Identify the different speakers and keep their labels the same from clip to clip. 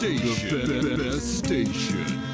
Speaker 1: station. The be- be- best
Speaker 2: station.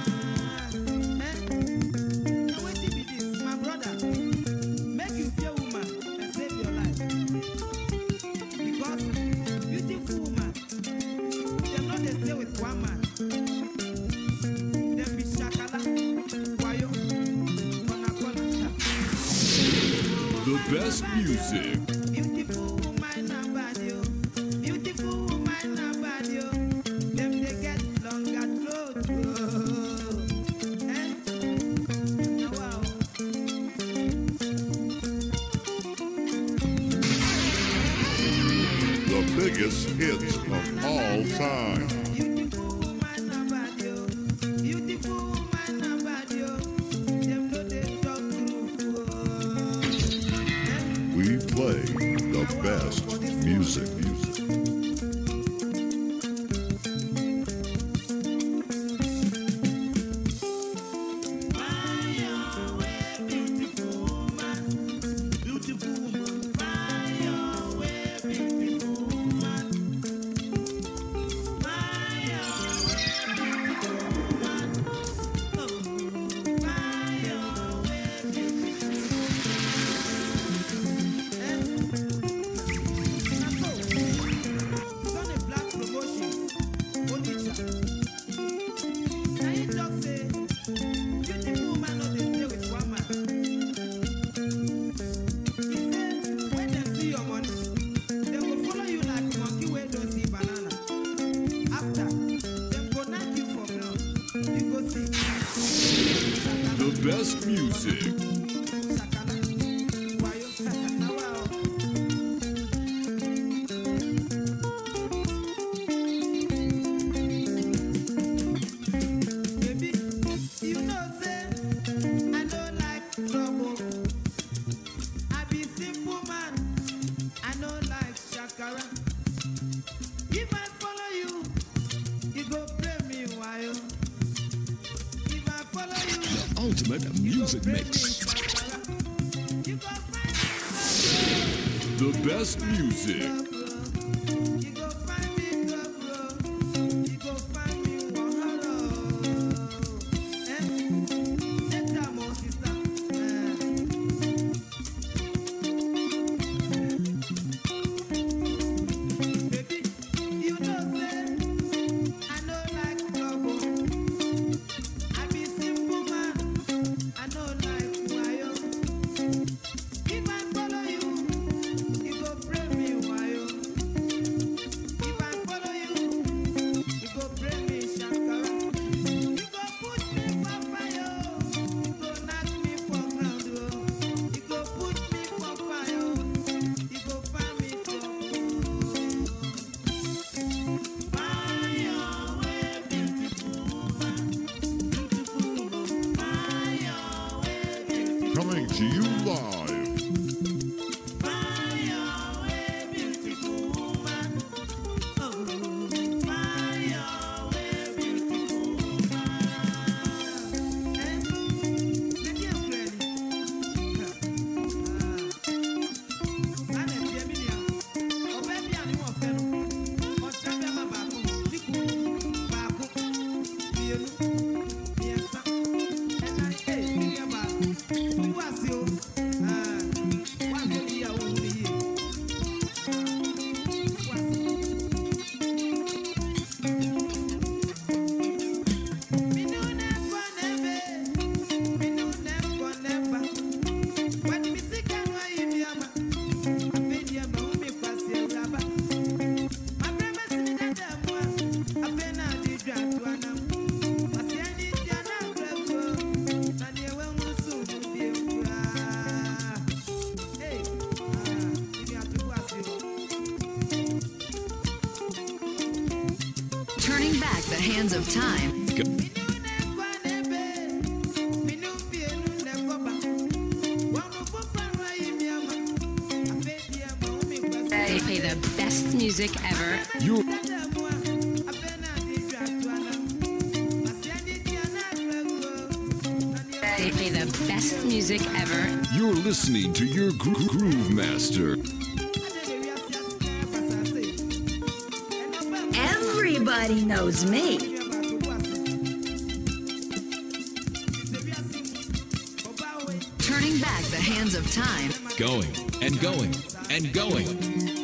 Speaker 2: biggest hits of all time. best music.
Speaker 1: ultimate music mix. The best music.
Speaker 2: coming to you live.
Speaker 3: The hands of time. They play the best music ever.
Speaker 2: You're
Speaker 3: They play the best music ever.
Speaker 2: you're listening to your gro- groove master.
Speaker 4: Everybody knows me.
Speaker 3: Turning back the hands of time.
Speaker 2: Going and going and going.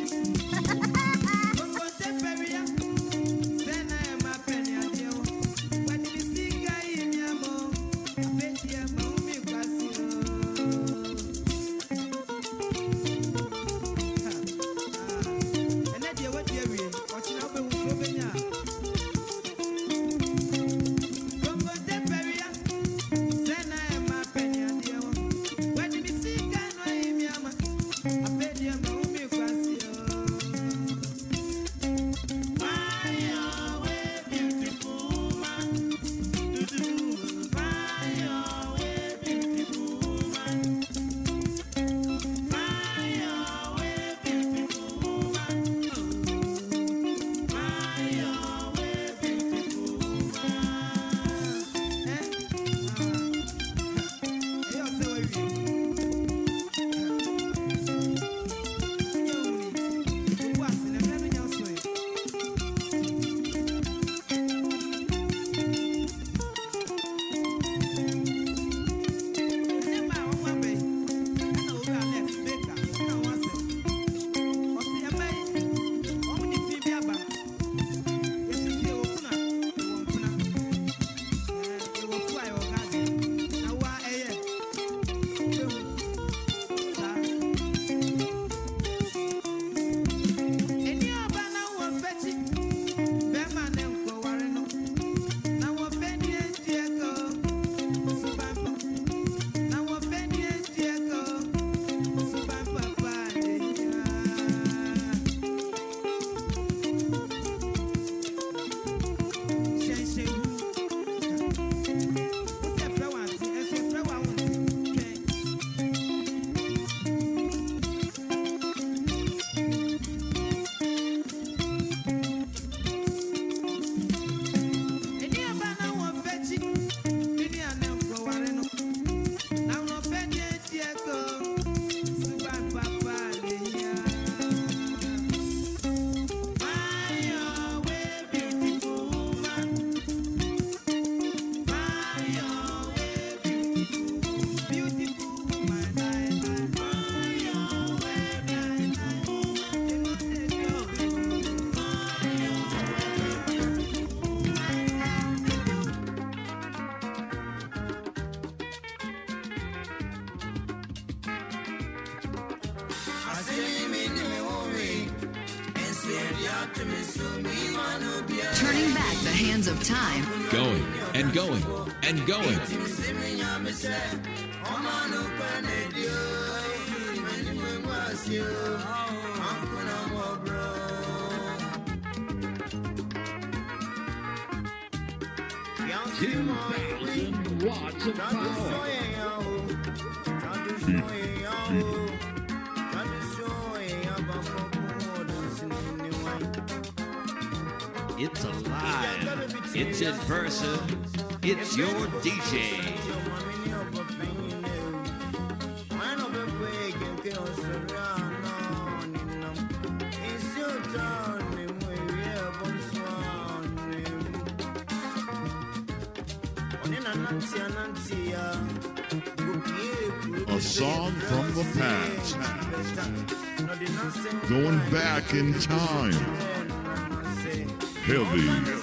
Speaker 3: Hands of time.
Speaker 2: Going and going and going.
Speaker 5: Watts of power.
Speaker 6: It's alive. It's in person. It's your DJ.
Speaker 7: A song from the past. Going back in time. Heavy.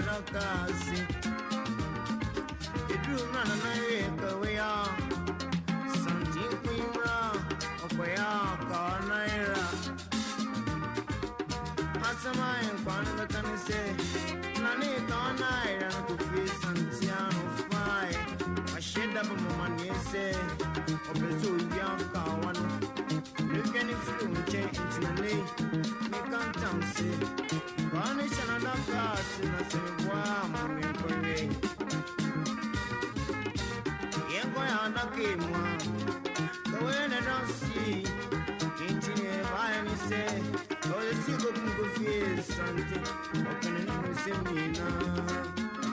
Speaker 7: sante adaka ase ɛduru mmerɛ nana yɛ adaka yi mu a kawai na don see Inti ne bae ni se. Oye si go kungo fie sante Okene ni mo se mina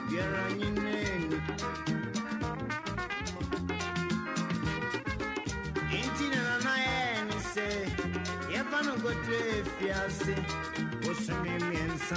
Speaker 7: Biara ni. Neni Inti ne na na e ni se Yepa no go tre fiase Osumi miensa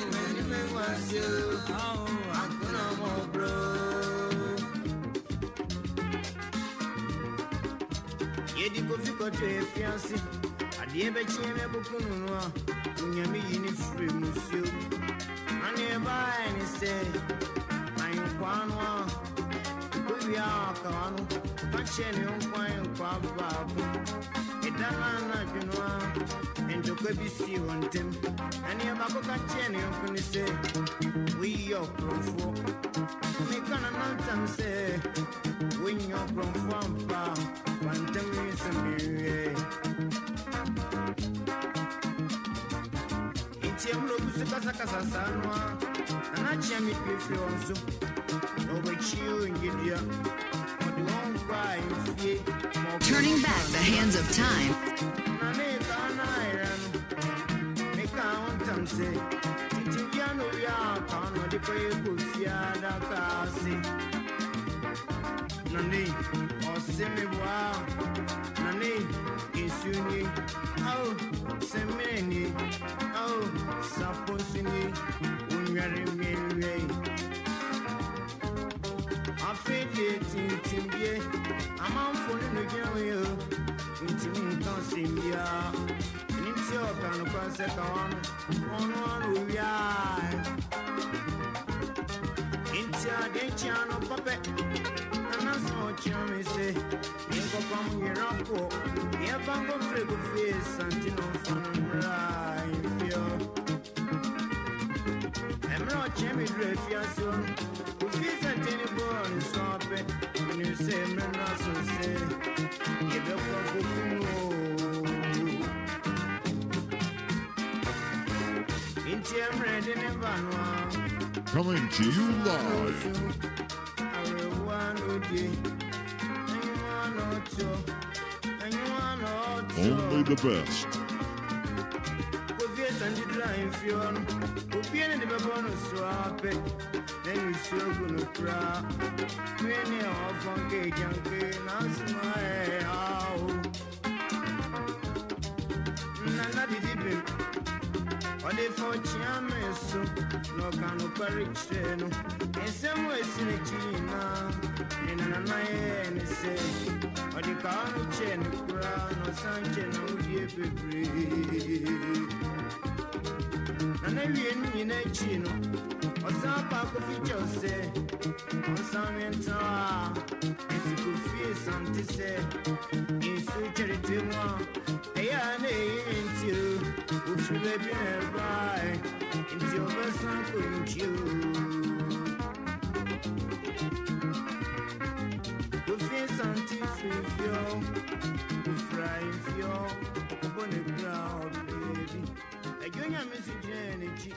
Speaker 7: ɛda no. Anadwo no a ntɔkwa bi sii wɔ ntam ɛneɛ baako ka kyerɛ ne yɔnko ne sɛ woyiyɛ ɔkorɔmfoɔ meka na nantam sɛ wonyɛ ɔkorɔmfoɔ ampa fantam yi sɛ mewie nti ɛmmerɛ obi so kasakasa saa no a anakyea me pie firi wɔn so na wɔbɛkyie onyedua ɔde wɔn nkɔ
Speaker 8: Turning back the hands of time.
Speaker 7: second on one we are Intia de Chiano and I saw Chami say You go from Europe You to face and you know from right Emerald Chemi Dreyfus
Speaker 9: Coming to you live. Only the best.
Speaker 7: Didi bim so na no nsɛm a ɛsi n'akyi nyinaa ne nanana yɛɛ ne sɛ no ne na ɔsan kyɛ na wodie bebree nana wie no nyina akyi no ɔsan baako fi kyɛw sɛ ɔsan mentena a nsikofie sante sɛ nsu kyerete mu a ɛyɛ a na ɛyi nti o ofiri baabi na things you're beside, wouldn't you? Your face and teeth if you, you fry if you, upon the crowd, baby. I join your energy,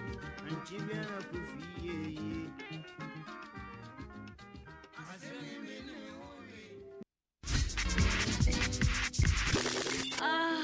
Speaker 7: and Chibiana Kufi, yeah, yeah. Ah.